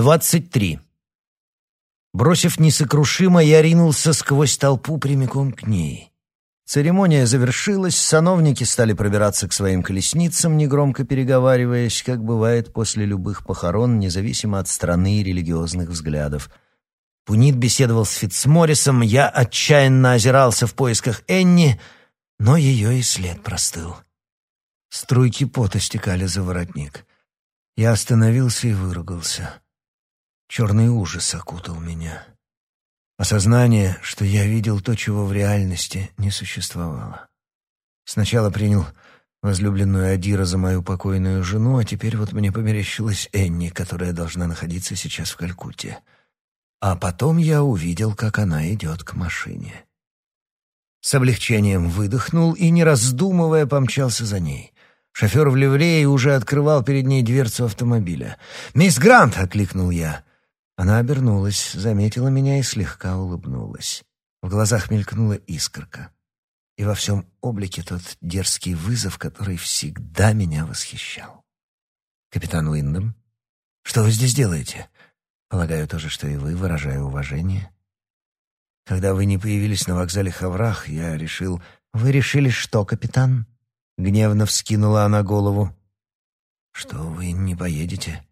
Двадцать три. Бросив несокрушимо, я ринулся сквозь толпу прямиком к ней. Церемония завершилась, сановники стали пробираться к своим колесницам, негромко переговариваясь, как бывает после любых похорон, независимо от страны и религиозных взглядов. Пунит беседовал с Фитцморрисом, я отчаянно озирался в поисках Энни, но ее и след простыл. Струйки пота стекали за воротник. Я остановился и выругался. Черный ужас окутал меня. Осознание, что я видел то, чего в реальности не существовало. Сначала принял возлюбленную Адира за мою покойную жену, а теперь вот мне померещилась Энни, которая должна находиться сейчас в Калькутте. А потом я увидел, как она идет к машине. С облегчением выдохнул и, не раздумывая, помчался за ней. Шофер в ливрее уже открывал перед ней дверцу автомобиля. «Мисс Грант!» — окликнул я. Она обернулась, заметила меня и слегка улыбнулась. В глазах мелькнула искорка. И во всем облике тот дерзкий вызов, который всегда меня восхищал. «Капитан Уиндом, что вы здесь делаете?» «Полагаю, то же, что и вы, выражаю уважение». «Когда вы не появились на вокзале Хаврах, я решил...» «Вы решили что, капитан?» Гневно вскинула она голову. «Что вы не поедете?»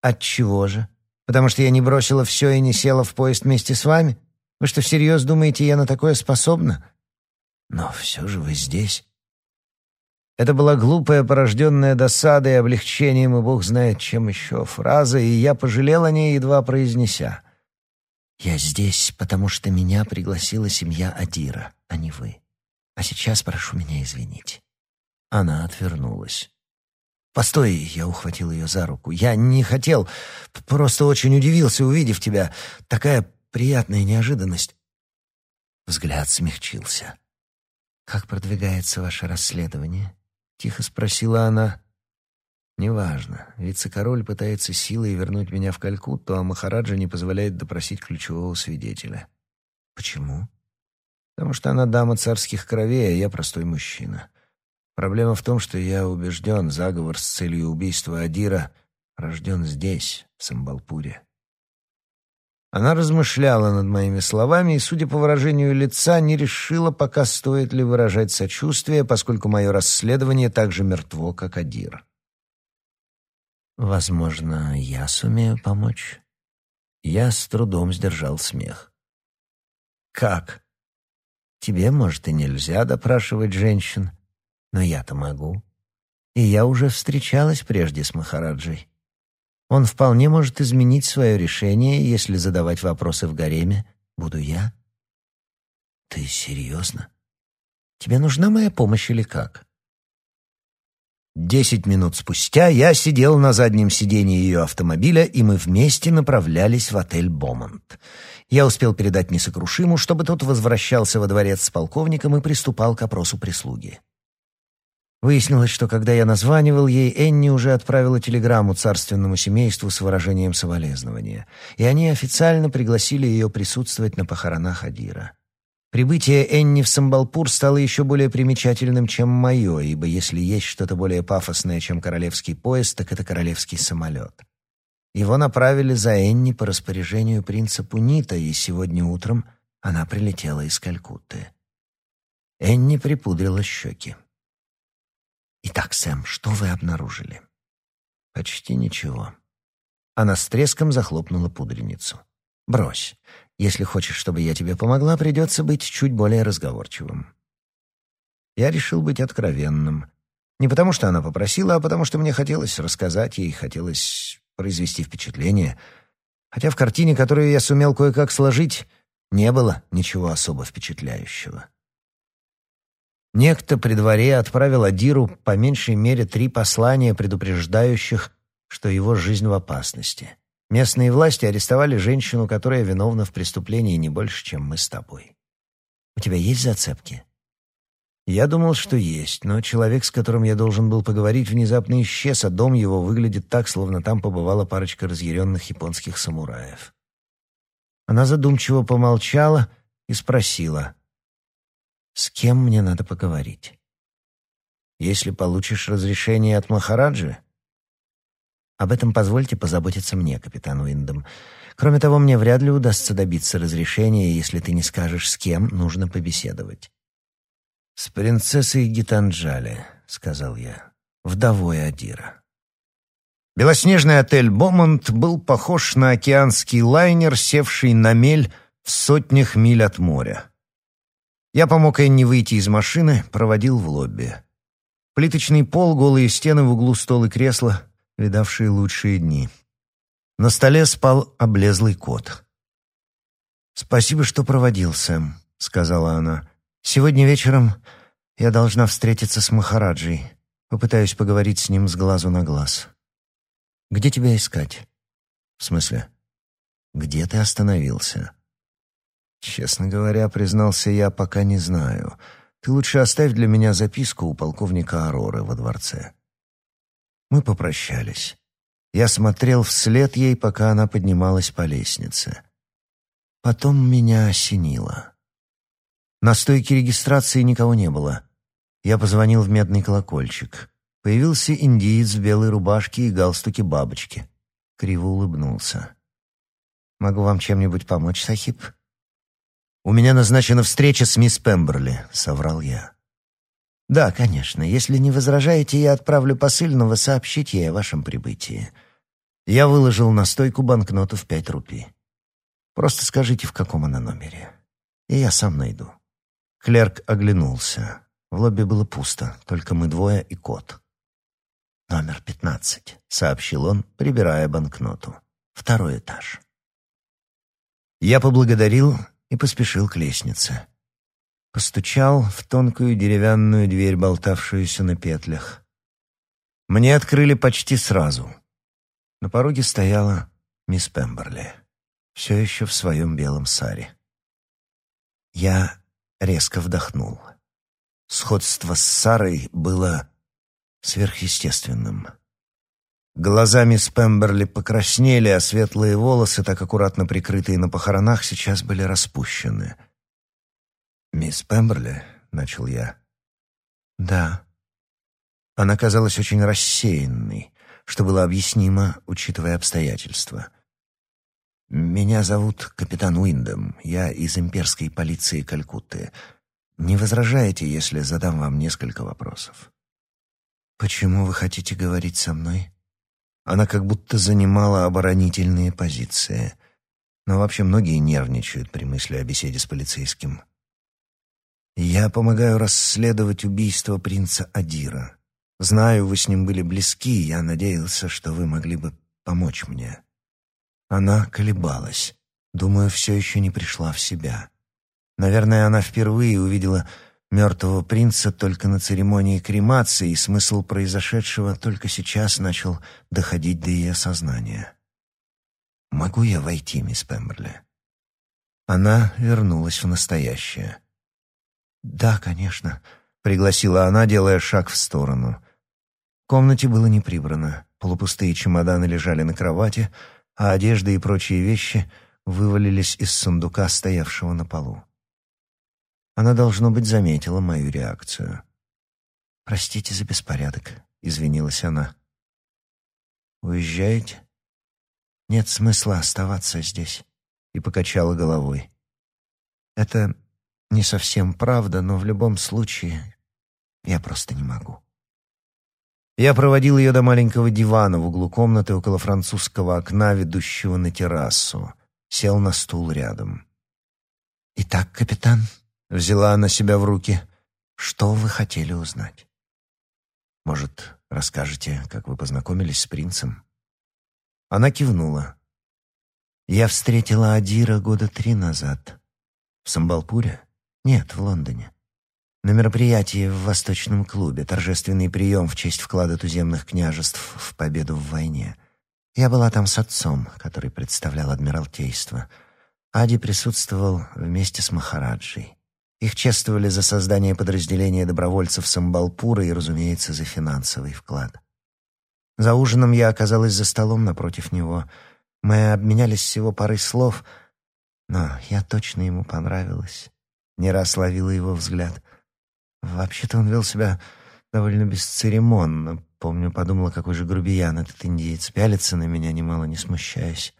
«Отчего же?» Потому что я не бросила все и не села в поезд вместе с вами? Вы что, всерьез думаете, я на такое способна? Но все же вы здесь. Это была глупая, порожденная досадой облегчением, и бог знает чем еще, фраза, и я пожалел о ней, едва произнеся. «Я здесь, потому что меня пригласила семья Адира, а не вы. А сейчас прошу меня извинить». Она отвернулась. «Постой!» — я ухватил ее за руку. «Я не хотел, просто очень удивился, увидев тебя. Такая приятная неожиданность». Взгляд смягчился. «Как продвигается ваше расследование?» — тихо спросила она. «Неважно. Вице-король пытается силой вернуть меня в Калькутту, а Махараджа не позволяет допросить ключевого свидетеля». «Почему?» «Потому что она дама царских кровей, а я простой мужчина». Проблема в том, что я убежден, заговор с целью убийства Адира рожден здесь, в Самбалпуре. Она размышляла над моими словами и, судя по выражению лица, не решила, пока стоит ли выражать сочувствие, поскольку мое расследование так же мертво, как Адир. «Возможно, я сумею помочь?» Я с трудом сдержал смех. «Как? Тебе, может, и нельзя допрашивать женщин?» Но я-то могу. И я уже встречалась прежде с Махараджей. Он вполне может изменить свое решение, если задавать вопросы в гареме буду я. Ты серьезно? Тебе нужна моя помощь или как? Десять минут спустя я сидел на заднем сиденье ее автомобиля, и мы вместе направлялись в отель «Бомонт». Я успел передать несокрушиму, чтобы тот возвращался во дворец с полковником и приступал к опросу прислуги. Выяснилось, что когда я названивал ей, Энни уже отправила телеграмму царственному семейству с выражением соболезнования, и они официально пригласили ее присутствовать на похоронах Адира. Прибытие Энни в Самбалпур стало еще более примечательным, чем мое, ибо если есть что-то более пафосное, чем королевский поезд, так это королевский самолет. Его направили за Энни по распоряжению принца Пунита, и сегодня утром она прилетела из Калькутты. Энни припудрила щеки. «Итак, Сэм, что вы обнаружили?» «Почти ничего». Она с треском захлопнула пудреницу. «Брось. Если хочешь, чтобы я тебе помогла, придется быть чуть более разговорчивым». Я решил быть откровенным. Не потому, что она попросила, а потому, что мне хотелось рассказать ей, хотелось произвести впечатление. Хотя в картине, которую я сумел кое-как сложить, не было ничего особо впечатляющего. Некто при дворе отправил Адиру по меньшей мере три послания, предупреждающих, что его жизнь в опасности. Местные власти арестовали женщину, которая виновна в преступлении не больше, чем мы с тобой. У тебя есть зацепки? Я думал, что есть, но человек, с которым я должен был поговорить, внезапно исчез, а дом его выглядит так, словно там побывала парочка разъяренных японских самураев. Она задумчиво помолчала и спросила — с кем мне надо поговорить? Если получишь разрешение от Махараджи? Об этом позвольте позаботиться мне, капитан Уиндом. Кроме того, мне вряд ли удастся добиться разрешения, если ты не скажешь, с кем нужно побеседовать. «С принцессой Гитанджали», — сказал я, — «вдовой Адира». Белоснежный отель «Бомонд» был похож на океанский лайнер, севший на мель в сотнях миль от моря. Я помог Энни выйти из машины, проводил в лобби. Плиточный пол, голые стены в углу стол и кресло, видавшие лучшие дни. На столе спал облезлый кот. «Спасибо, что проводил, Сэм», — сказала она. «Сегодня вечером я должна встретиться с Махараджей. Попытаюсь поговорить с ним с глазу на глаз». «Где тебя искать?» «В смысле?» «Где ты остановился?» «Честно говоря, признался я, пока не знаю. Ты лучше оставь для меня записку у полковника Ароры во дворце». Мы попрощались. Я смотрел вслед ей, пока она поднималась по лестнице. Потом меня осенило. На стойке регистрации никого не было. Я позвонил в медный колокольчик. Появился индиец в белой рубашке и галстуке бабочки. Криво улыбнулся. «Могу вам чем-нибудь помочь, Сахиб?» «У меня назначена встреча с мисс Пемберли», — соврал я. «Да, конечно. Если не возражаете, я отправлю посыльного сообщить ей о вашем прибытии. Я выложил на стойку банкноту в пять рупий. Просто скажите, в каком она номере. И я сам найду. Клерк оглянулся. В лобби было пусто, только мы двое и кот. «Номер пятнадцать», — сообщил он, прибирая банкноту. «Второй этаж». Я поблагодарил и поспешил к лестнице. Постучал в тонкую деревянную дверь, болтавшуюся на петлях. Мне открыли почти сразу — на пороге стояла мисс Пемберли, все еще в своем белом саре. Я резко вдохнул. Сходство с Сарой было сверхъестественным. Глаза мисс Пемберли покраснели, а светлые волосы, так аккуратно прикрытые на похоронах, сейчас были распущены. «Мисс Пемберли?» — начал я. «Да». Она казалась очень рассеянной что было объяснимо, учитывая обстоятельства. «Меня зовут капитан Уиндом. Я из имперской полиции Калькутты. Не возражаете, если задам вам несколько вопросов?» «Почему вы хотите говорить со мной?» Она как будто занимала оборонительные позиции. Но вообще многие нервничают при мысли о беседе с полицейским. «Я помогаю расследовать убийство принца Адира. Знаю, вы с ним были близки, я надеялся, что вы могли бы помочь мне». Она колебалась. Думаю, все еще не пришла в себя. Наверное, она впервые увидела мертвого принца только на церемонии кремации, и смысл произошедшего только сейчас начал доходить до ее сознания. «Могу я войти, мисс Пемберли?» Она вернулась в настоящее. «Да, конечно», — пригласила она, делая шаг в сторону. В комнате было не прибрано. Полупустые чемоданы лежали на кровати, а одежда и прочие вещи вывалились из сундука, стоявшего на полу. Она, должно быть, заметила мою реакцию. «Простите за беспорядок», — извинилась она. «Уезжаете?» «Нет смысла оставаться здесь», — и покачала головой. «Это не совсем правда, но в любом случае я просто не могу». Я проводил ее до маленького дивана в углу комнаты около французского окна, ведущего на террасу. Сел на стул рядом. «Итак, капитан», — взяла она себя в руки, — «что вы хотели узнать?» «Может, расскажете, как вы познакомились с принцем?» Она кивнула. «Я встретила Адира года три назад. В Самбалпуре? Нет, в Лондоне. На мероприятии в Восточном клубе, торжественный прием в честь вклада туземных княжеств в победу в войне. Я была там с отцом, который представлял Адмиралтейство. Ади присутствовал вместе с Махараджей. Их чествовали за создание подразделения добровольцев Самбалпура и, разумеется, за финансовый вклад. За ужином я оказалась за столом напротив него. Мы обменялись всего парой слов, но я точно ему понравилась. Не раз ловила его взгляд — Вообще-то он вел себя довольно бесцеремонно, Помню, подумала, какой же грубиян этот индиец. Пялится на меня, немало не смущаясь.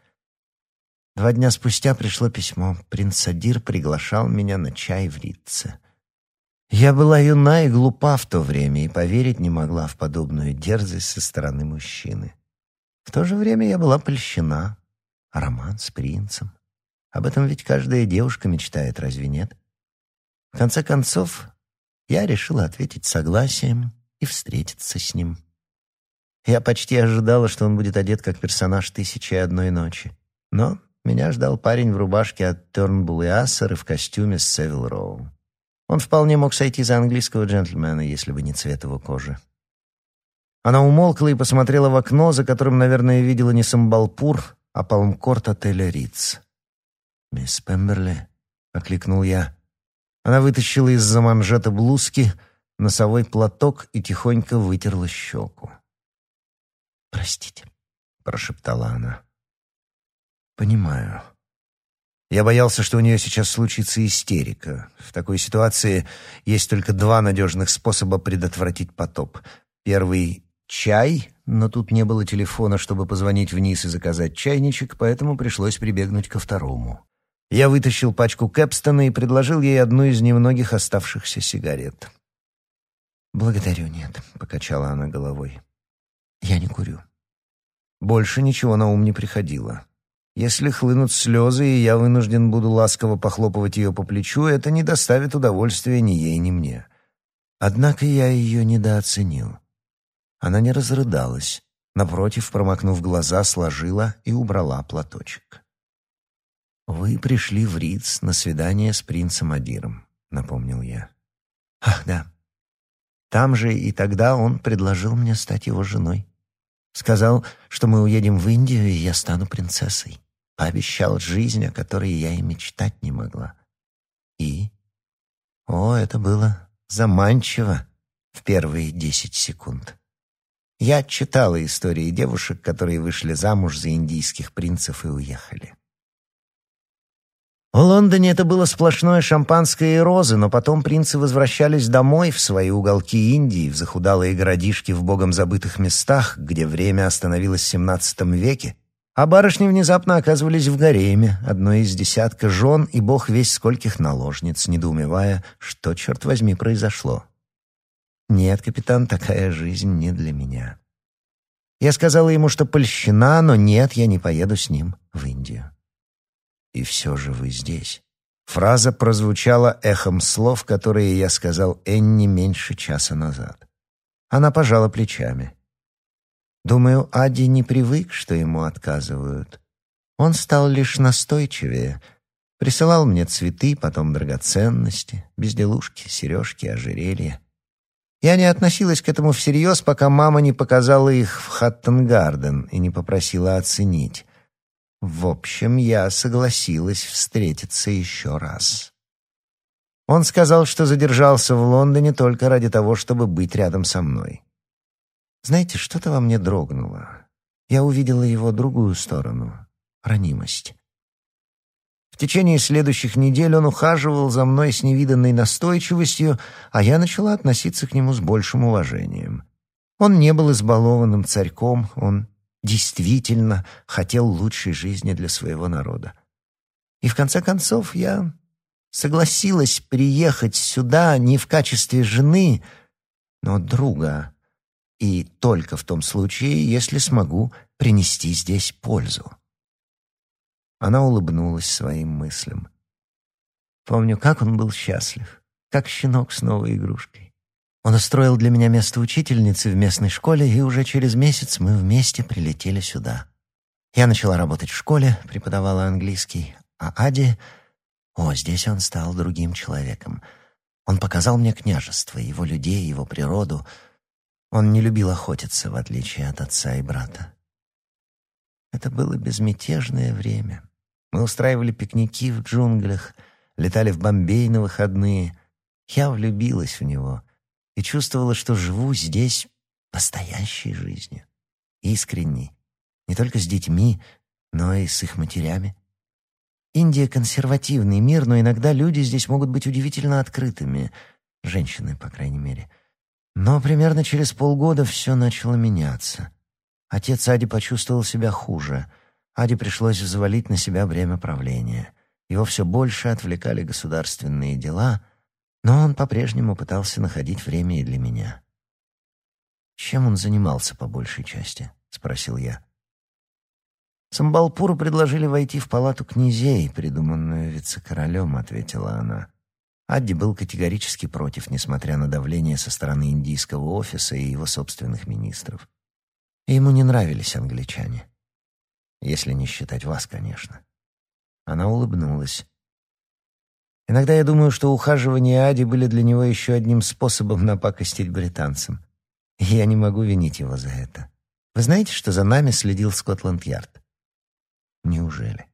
Два дня спустя пришло письмо. Принц Садир приглашал меня на чай в Ритце. Я была юна и глупа в то время и поверить не могла в подобную дерзость со стороны мужчины. В то же время я была польщена. Роман с принцем. Об этом ведь каждая девушка мечтает, разве нет? В конце концов, я решила ответить согласием и встретиться с ним. Я почти ожидала, что он будет одет как персонаж «Тысячи и одной ночи». Но меня ждал парень в рубашке от Тёрнбулл и Ассер и в костюме с Севил Роу. Он вполне мог сойти за английского джентльмена, если бы не цвет его кожи. Она умолкла и посмотрела в окно, за которым, наверное, видела не Самбалпур, а Палмкорт отеля Риц. «Мисс Пемберли», — окликнул я. Она вытащила из-за манжета блузки носовой платок и тихонько вытерла щеку. «Простите», — прошептала она. «Понимаю». Я боялся, что у нее сейчас случится истерика. В такой ситуации есть только два надежных способа предотвратить потоп. Первый — чай, но тут не было телефона, чтобы позвонить вниз и заказать чайничек, поэтому пришлось прибегнуть ко второму. Я вытащил пачку Кэпстона и предложил ей одну из немногих оставшихся сигарет. «Благодарю, нет», — покачала она головой. «Я не курю». Больше ничего на ум не приходило. Если хлынут слезы, и я вынужден буду ласково похлопывать ее по плечу, это не доставит удовольствия ни ей, ни мне. Однако я ее недооценил. Она не разрыдалась. Напротив, промокнув глаза, сложила и убрала платочек. «Вы пришли в Риц на свидание с принцем Адиром», — напомнил я. «Ах, да. Там же и тогда он предложил мне стать его женой. Сказал, что мы уедем в Индию, и я стану принцессой пообещал жизнь, о которой я и мечтать не могла. И? О, это было заманчиво в первые десять секунд. Я читала истории девушек, которые вышли замуж за индийских принцев и уехали. В Лондоне это было сплошное шампанское и розы, но потом принцы возвращались домой, в свои уголки Индии, в захудалые городишки в богом забытых местах, где время остановилось в XVII веке, а барышни внезапно оказывались в гареме, одной из десятка жен и бог весь скольких наложниц, недоумевая, что, черт возьми, произошло. «Нет, капитан, такая жизнь не для меня». Я сказала ему, что польщена, но нет, я не поеду с ним в Индию. «И все же вы здесь». Фраза прозвучала эхом слов, которые я сказал Энни меньше часа назад. Она пожала плечами. Думаю, Ади не привык, что ему отказывают. Он стал лишь настойчивее. Присылал мне цветы, потом драгоценности, безделушки, сережки, ожерелья. Я не относилась к этому всерьез, пока мама не показала их в Хаттенгарден и не попросила оценить. В общем, я согласилась встретиться еще раз. Он сказал, что задержался в Лондоне только ради того, чтобы быть рядом со мной. Знаете, что-то во мне дрогнуло. Я увидела его другую сторону — ранимость. В течение следующих недель он ухаживал за мной с невиданной настойчивостью, а я начала относиться к нему с большим уважением. Он не был избалованным царьком, он действительно хотел лучшей жизни для своего народа. И в конце концов я согласилась приехать сюда не в качестве жены, но друга, и только в том случае, если смогу принести здесь пользу. Она улыбнулась своим мыслям. Помню, как он был счастлив, как щенок с новой игрушкой. Он устроил для меня место учительницы в местной школе, и уже через месяц мы вместе прилетели сюда. Я начала работать в школе, преподавала английский, а Ади... О, здесь он стал другим человеком. Он показал мне княжество, его людей, его природу — он не любил охотиться, в отличие от отца и брата. Это было безмятежное время. Мы устраивали пикники в джунглях, летали в Бомбей на выходные. Я влюбилась в него и чувствовала, что живу здесь настоящей жизнью, искренней, не только с детьми, но и с их матерями. Индия — консервативный мир, но иногда люди здесь могут быть удивительно открытыми, женщины, по крайней мере — Но примерно через полгода все начало меняться. Отец Ади почувствовал себя хуже. Ади пришлось взвалить на себя бремя правления. Его все больше отвлекали государственные дела, но он по-прежнему пытался находить время и для меня. «Чем он занимался по большей части?» — спросил я. «Самбалпуру предложили войти в палату князей, придуманную вице-королем», — ответила она. Адди был категорически против, несмотря на давление со стороны индийского офиса и его собственных министров. Ему не нравились англичане. Если не считать вас, конечно. Она улыбнулась. Иногда я думаю, что ухаживания Ади были для него еще одним способом напакостить британцам. И я не могу винить его за это. Вы знаете, что за нами следил Скотланд-Ярд? Неужели?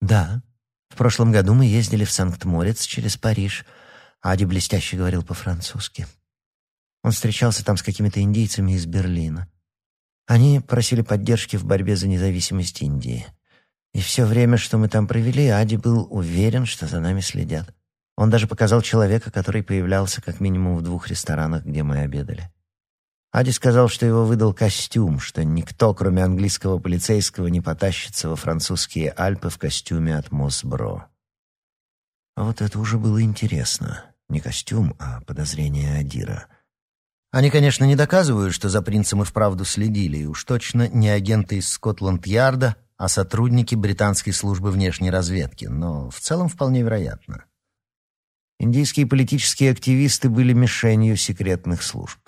Да. В прошлом году мы ездили в Санкт-Морец через Париж. Ади блестяще говорил по-французски. Он встречался там с какими-то индейцами из Берлина. Они просили поддержки в борьбе за независимость Индии. И все время, что мы там провели, Ади был уверен, что за нами следят. Он даже показал человека, который появлялся как минимум в двух ресторанах, где мы обедали. Ади сказал, что его выдал костюм, что никто, кроме английского полицейского, не потащится во французские Альпы в костюме от Мосбро. А вот это уже было интересно. Не костюм, а подозрение Адира. Они, конечно, не доказывают, что за принцем и вправду следили, и уж точно не агенты из Скотланд-Ярда, а сотрудники британской службы внешней разведки, но в целом вполне вероятно. Индийские политические активисты были мишенью секретных служб.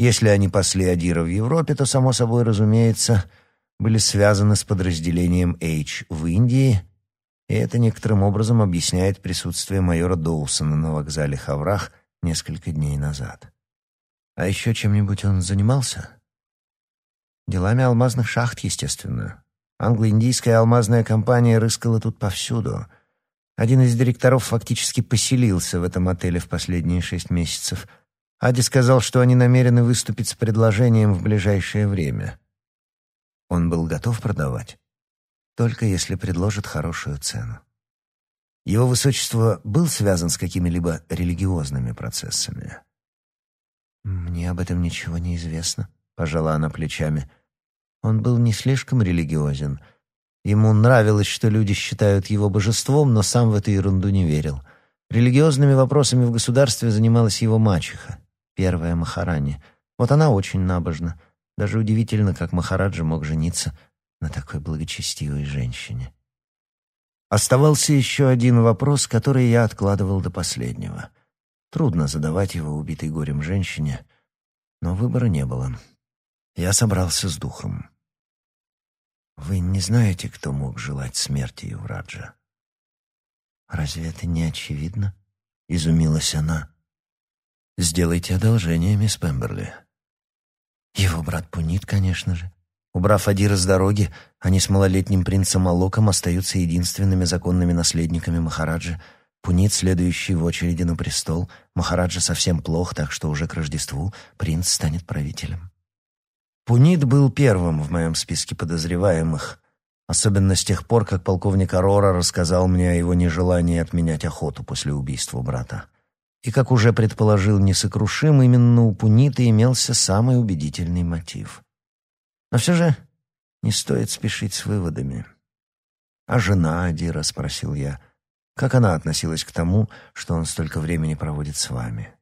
Если они пасли Адира в Европе, то, само собой разумеется, были связаны с подразделением H в Индии, и это некоторым образом объясняет присутствие майора Доусона на вокзале Хаврах несколько дней назад. А еще чем-нибудь он занимался? Делами алмазных шахт, естественно. Англо-индийская алмазная компания рыскала тут повсюду. Один из директоров фактически поселился в этом отеле в последние шесть месяцев — Ади сказал, что они намерены выступить с предложением в ближайшее время. Он был готов продавать, только если предложит хорошую цену. Его высочество был связан с какими-либо религиозными процессами. «Мне об этом ничего не известно», — пожала она плечами. Он был не слишком религиозен. Ему нравилось, что люди считают его божеством, но сам в эту ерунду не верил. Религиозными вопросами в государстве занималась его мачеха первая Махарани. Вот она очень набожна. Даже удивительно, как Махараджа мог жениться на такой благочестивой женщине. Оставался еще один вопрос, который я откладывал до последнего. Трудно задавать его убитой горем женщине, но выбора не было. Я собрался с духом. «Вы не знаете, кто мог желать смерти Ювраджа?» «Разве это не очевидно?» — изумилась она. Сделайте одолжение, мисс Пемберли. Его брат Пунит, конечно же. Убрав Адира с дороги, они с малолетним принцем Алоком остаются единственными законными наследниками Махараджи. Пунит, следующий в очереди на престол. Махараджа совсем плох, так что уже к Рождеству принц станет правителем. Пунит был первым в моем списке подозреваемых, особенно с тех пор, как полковник Арора рассказал мне о его нежелании отменять охоту после убийства брата. И, как уже предположил несокрушим, именно у Пуниты имелся самый убедительный мотив. Но все же не стоит спешить с выводами. «А жена Адира?» — спросил я. «Как она относилась к тому, что он столько времени проводит с вами?»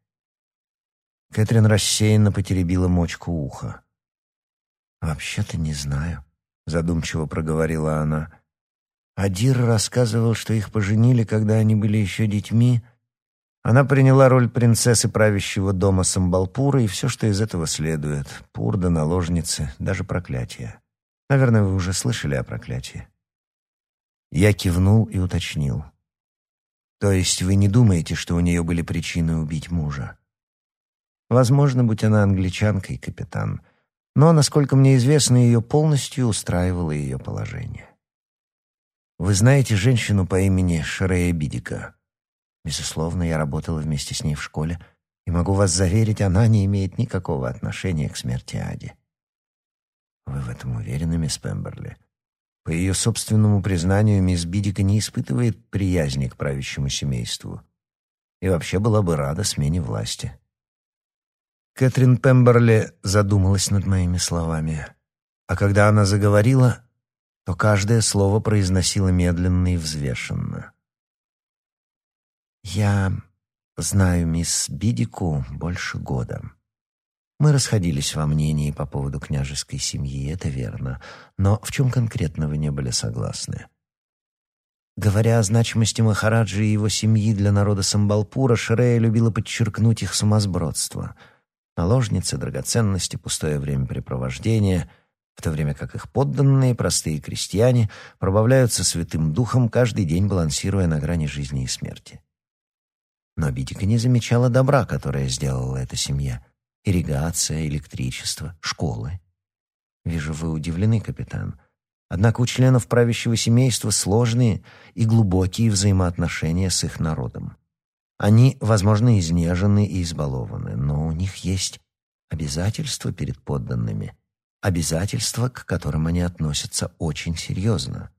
Кэтрин рассеянно потеребила мочку уха. «Вообще-то не знаю», — задумчиво проговорила она. Адир рассказывал, что их поженили, когда они были еще детьми, — она приняла роль принцессы правящего дома Самбалпура и все, что из этого следует. Пурда, наложницы, даже проклятие. Наверное, вы уже слышали о проклятии. Я кивнул и уточнил. То есть вы не думаете, что у нее были причины убить мужа? Возможно, будь она англичанкой, капитан. Но, насколько мне известно, ее полностью устраивало ее положение. Вы знаете женщину по имени Шрея Бидика? Безусловно, я работала вместе с ней в школе, и могу вас заверить, она не имеет никакого отношения к смерти Ади. Вы в этом уверены, мисс Пемберли? По ее собственному признанию, мисс Бидика не испытывает приязни к правящему семейству и вообще была бы рада смене власти. Кэтрин Пемберли задумалась над моими словами. А когда она заговорила, то каждое слово произносила медленно и взвешенно. «Я знаю мисс Бидику больше года. Мы расходились во мнении по поводу княжеской семьи, это верно. Но в чем конкретно вы не были согласны?» Говоря о значимости Махараджи и его семьи для народа Самбалпура, Шрея любила подчеркнуть их сумасбродство. Наложницы, драгоценности, пустое времяпрепровождение, в то время как их подданные, простые крестьяне, пробавляются святым духом, каждый день балансируя на грани жизни и смерти. Но Бидика не замечала добра, которое сделала эта семья. Ирригация, электричество, школы. Вижу, вы удивлены, капитан. Однако у членов правящего семейства сложные и глубокие взаимоотношения с их народом. Они, возможно, изнежены и избалованы, но у них есть обязательства перед подданными, обязательства, к которым они относятся очень серьезно.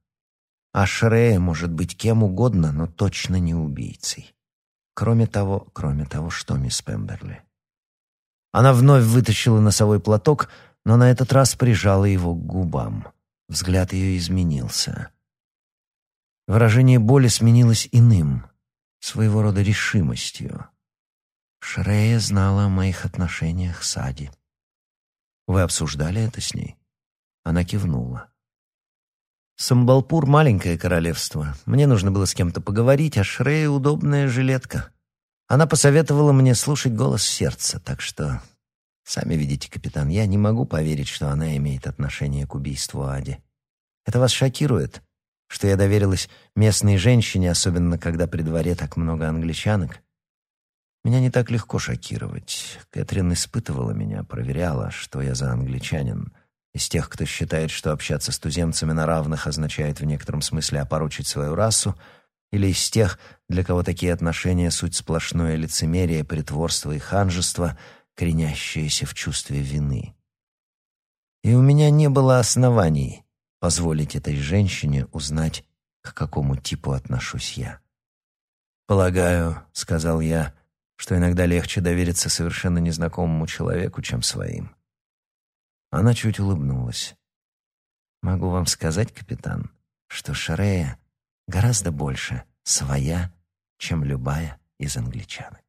А Шрея может быть кем угодно, но точно не убийцей. Кроме того, кроме того, что мисс Пемберли. Она вновь вытащила носовой платок, но на этот раз прижала его к губам. Взгляд ее изменился. Выражение боли сменилось иным, своего рода решимостью. Шрея знала о моих отношениях с Ади. «Вы обсуждали это с ней?» Она кивнула. «Самбалпур — маленькое королевство. Мне нужно было с кем-то поговорить, а Шрея — удобная жилетка. Она посоветовала мне слушать голос сердца, так что Сами видите, капитан, я не могу поверить, что она имеет отношение к убийству Ади. Это вас шокирует, что я доверилась местной женщине, особенно когда при дворе так много англичанок? Меня не так легко шокировать. Кэтрин испытывала меня, проверяла, что я за англичанин. Из тех, кто считает, что общаться с туземцами на равных означает в некотором смысле опорочить свою расу, или из тех, для кого такие отношения — суть сплошное лицемерие, притворство и ханжество — коренящееся в чувстве вины. И у меня не было оснований позволить этой женщине узнать, к какому типу отношусь я. «Полагаю», — сказал я, — «что иногда легче довериться совершенно незнакомому человеку, чем своим». Она чуть улыбнулась. «Могу вам сказать, капитан, что Шарея гораздо больше своя, чем любая из англичанок».